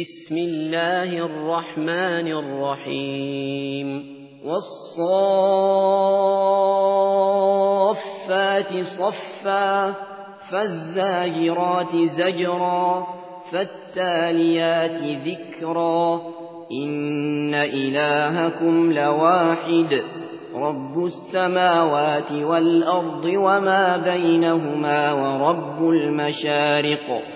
بسم الله الرحمن الرحيم. والصافات صفا فالزاجرات زجرا فالتاليات ذكرا. إن إلهكم لواحد رب السماوات والأرض وما بينهما ورب المشارق.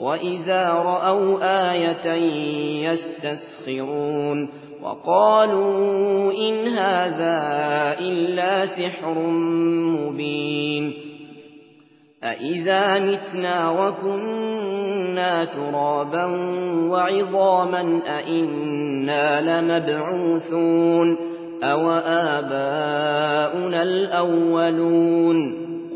وإذا رأوا آية يستسخرون وقالوا إن هذا إلا سحر مبين أإذا متنا وكنا ترابا وعظاما أإنا لمبعوثون أو آباؤنا الأولون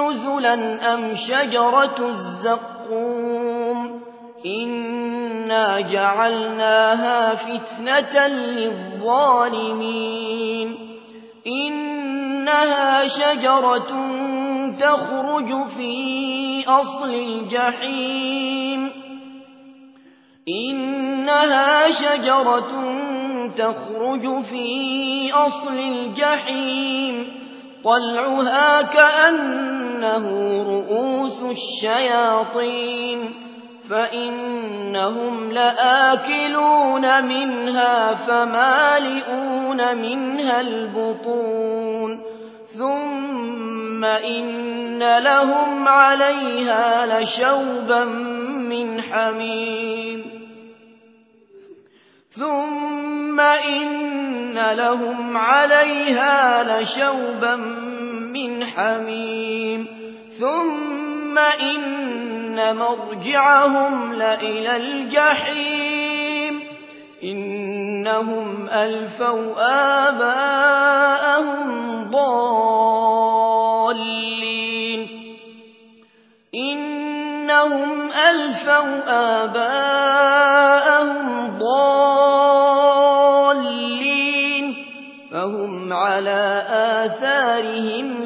نزلا أم شجرة الزقوم إنا جعلناها فتنة للظالمين إنها شجرة تخرج في أصل الجحيم إنها شجرة تخرج في أصل الجحيم طلعها كأنه رؤوس الشياطين فإنهم لآكلون منها فمالئون منها البطون ثم إن لهم عليها لشوبا من حميم ثم إن لهم عليها لشوبا من حميم. ثم إن مرجعهم لإلى الجحيم. إنهم ألفوا آباءهم ضالين. إنهم ألفوا آباءهم ضالين. فهم على آثارهم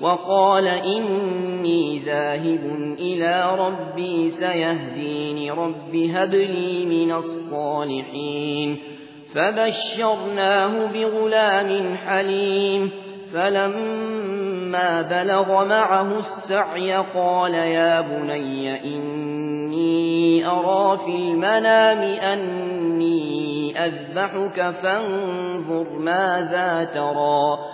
وقال إني ذاهب إلى ربي سيهدين رب هب لي من الصالحين. فبشرناه بغلام حليم. فلما بلغ معه السعي قال يا بني إني أرى في المنام أني أذبحك فانظر ماذا ترى.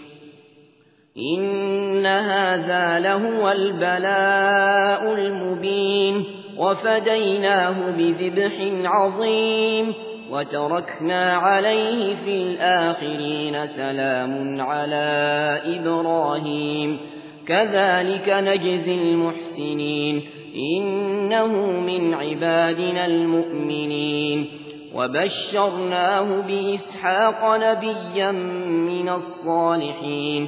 إن هذا لهو البلاء المبين وفديناه بذبح عظيم وتركنا عليه في الآخرين سلام على إبراهيم كذلك نجزي المحسنين إنه من عبادنا المؤمنين وبشرناه بإسحاق نبيا من الصالحين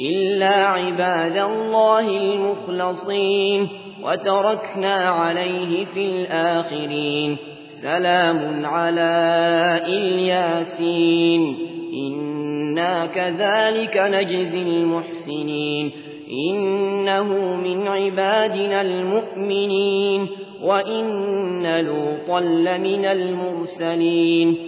إلا عباد الله المخلصين وتركنا عليه في الآخرين سلام على الياسين إنا كذلك نجزي المحسنين إنه من عبادنا المؤمنين وإن لوطا لمن المرسلين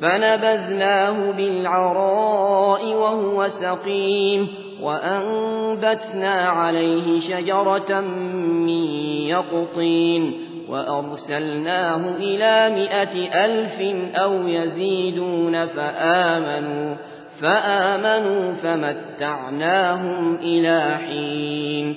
فنبذناه بالعراء وهو سقيم وأنبتنا عليه شجرة من يقطين وأرسلناه إلى مائة ألف أو يزيدون فآمنوا فآمنوا فمتعناهم إلى حين